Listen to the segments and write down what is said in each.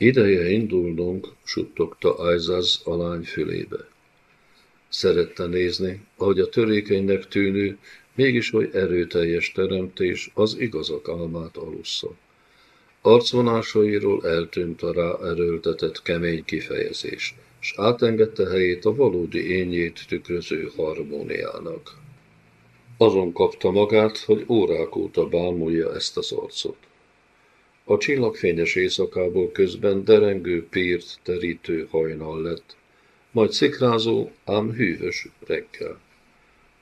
Ideje indulnunk, suttogta Ajzaz a lány fülébe. Szerette nézni, ahogy a törékenynek tűnő, mégis oly erőteljes teremtés az igazak álmát alussza. Arcvonásairól eltűnt a rá erőltetett kemény kifejezés, s átengedte helyét a valódi ényét tükröző harmóniának. Azon kapta magát, hogy órák óta bámulja ezt az arcot. A csillagfényes éjszakából közben derengő pírt terítő hajnal lett, majd szikrázó, ám hűvös reggel.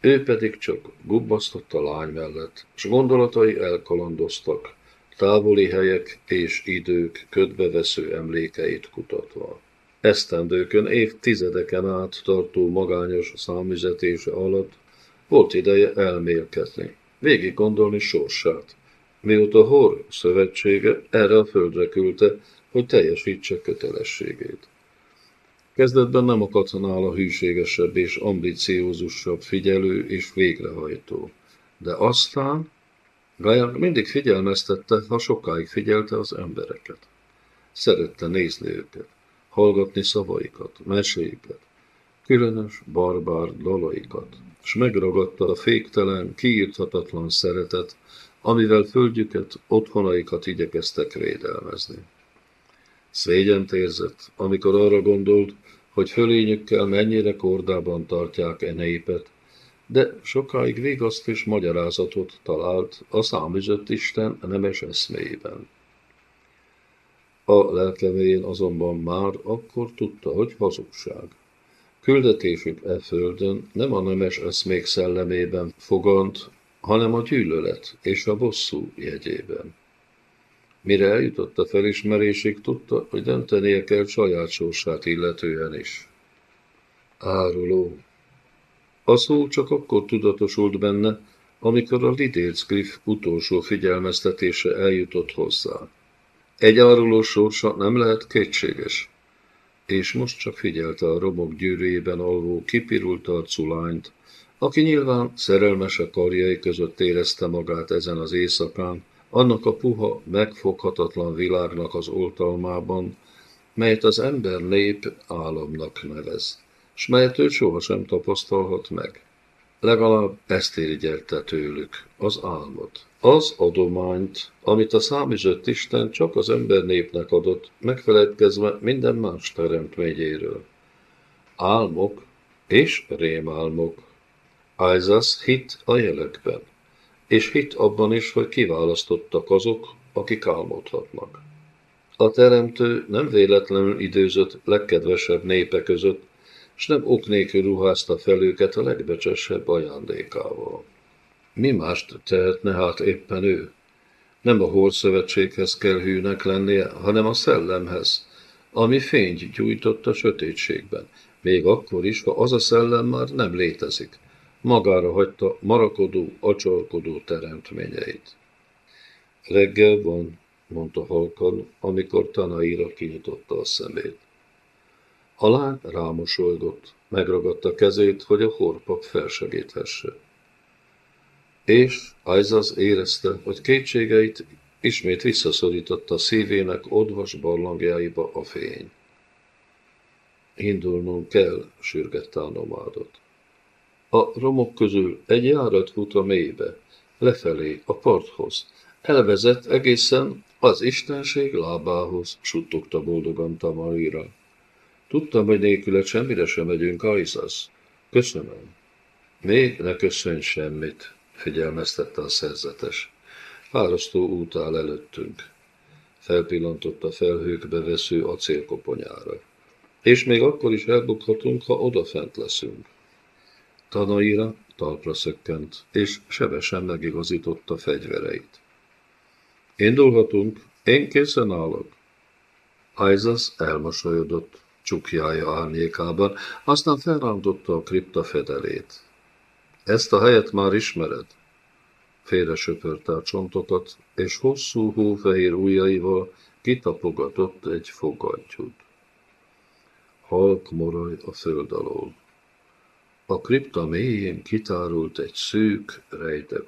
Ő pedig csak gubbasztott a lány mellett, s gondolatai elkalandoztak, távoli helyek és idők ködbevesző emlékeit kutatva. Esztendőkön, évtizedeken át tartó magányos számüzetése alatt volt ideje elmélkedni, végig gondolni sorsát, mióta Hor szövetsége erre a földre küldte, hogy teljesítse kötelességét. Kezdetben nem akadt nála hűségesebb és ambiciózusabb figyelő és végrehajtó. De aztán Gaia mindig figyelmeztette, ha sokáig figyelte az embereket. Szerette nézni őket, hallgatni szavaikat, meséiket, különös, barbár dalaikat, és megragadta a féktelen, kiírthatatlan szeretet, amivel földjüket, otthonaikat igyekeztek védelmezni. Szégyent érzett, amikor arra gondolt, hogy fölényükkel mennyire kordában tartják e népet, de sokáig végaszt és magyarázatot talált a számüzött Isten nemes eszméjében. A lelkemén azonban már akkor tudta, hogy hazugság. Küldetésük e földön nem a nemes eszmék szellemében fogant, hanem a gyűlölet és a bosszú jegyében. Mire eljutott a felismerésig, tudta, hogy döntenie kell saját sorsát illetően is. Áruló. A szó csak akkor tudatosult benne, amikor a Lidérc Griff utolsó figyelmeztetése eljutott hozzá. Egy áruló sorsa nem lehet kétséges, és most csak figyelte a romok gyűrűjében alvó kipirult arcú aki nyilván szerelmese karjai között érezte magát ezen az éjszakán, annak a puha, megfoghatatlan világnak az oltalmában, melyet az ember nép álomnak nevez, s melyet ő sohasem tapasztalhat meg. Legalább ezt érigyelte tőlük, az álmot, az adományt, amit a számüzött Isten csak az ember népnek adott, megfeledkezve minden más teremtményéről. Álmok és rémálmok. Ájzasz hit a jelekben és hit abban is, hogy kiválasztottak azok, akik álmodhatnak. A teremtő nem véletlenül időzött legkedvesebb népe között, s nem ok nélkül ruházta fel őket a legbecsesebb ajándékával. Mi mást tehetne hát éppen ő? Nem a Hórszövetséghez kell hűnek lennie, hanem a szellemhez, ami fényt gyújtott a sötétségben, még akkor is, ha az a szellem már nem létezik magára hagyta marakodó, acsalkodó teremtményeit. Reggel van, mondta halkan, amikor Tanaira kinyitotta a szemét. A lány rámosolygott, megragadta kezét, hogy a horpap felsegíthesse. És Ajzaz érezte, hogy kétségeit ismét visszaszorította szívének odvas barlangjáiba a fény. Indulnunk kell, sürgette a nomádot. A romok közül egy járat fut a mélybe, lefelé, a parthoz. Elvezet egészen az istenség lábához, suttogta boldogan Tamarira. Tudtam, hogy nélküle semmire sem megyünk, Aizasz. Köszönöm. Még ne köszönj semmit, figyelmeztette a szerzetes. Fárasztó út áll előttünk. Felpillantott a felhőkbe vesző acélkoponyára. És még akkor is elbukhatunk, ha odafent leszünk. Tanaira talpra szökkent, és sebesen megigazította fegyvereit. Indulhatunk, én készen állok. Aizas elmosolyodott csukjája árnyékában, aztán felrántotta a kripta fedelét. Ezt a helyet már ismered? Félre söpörte a csontokat, és hosszú hófehér ujjaival kitapogatott egy fogantyút. Halk moraj a föld alól. A kripta mélyén kitárult egy szűk, rejtek.